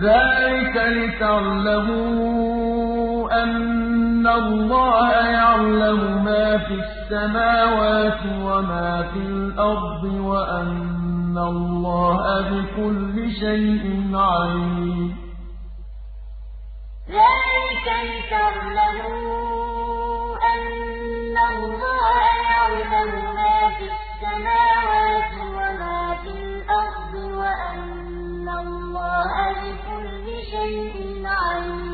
ذَٰلِكَ لِتَعْلَمُوا أَنَّ اللَّهَ يَعْلَمُ مَا فِي السَّمَاوَاتِ وَمَا فِي الْأَرْضِ وَأَنَّ اللَّهَ بِكُلِّ شَيْءٍ عَلِيمٌ شيء عليم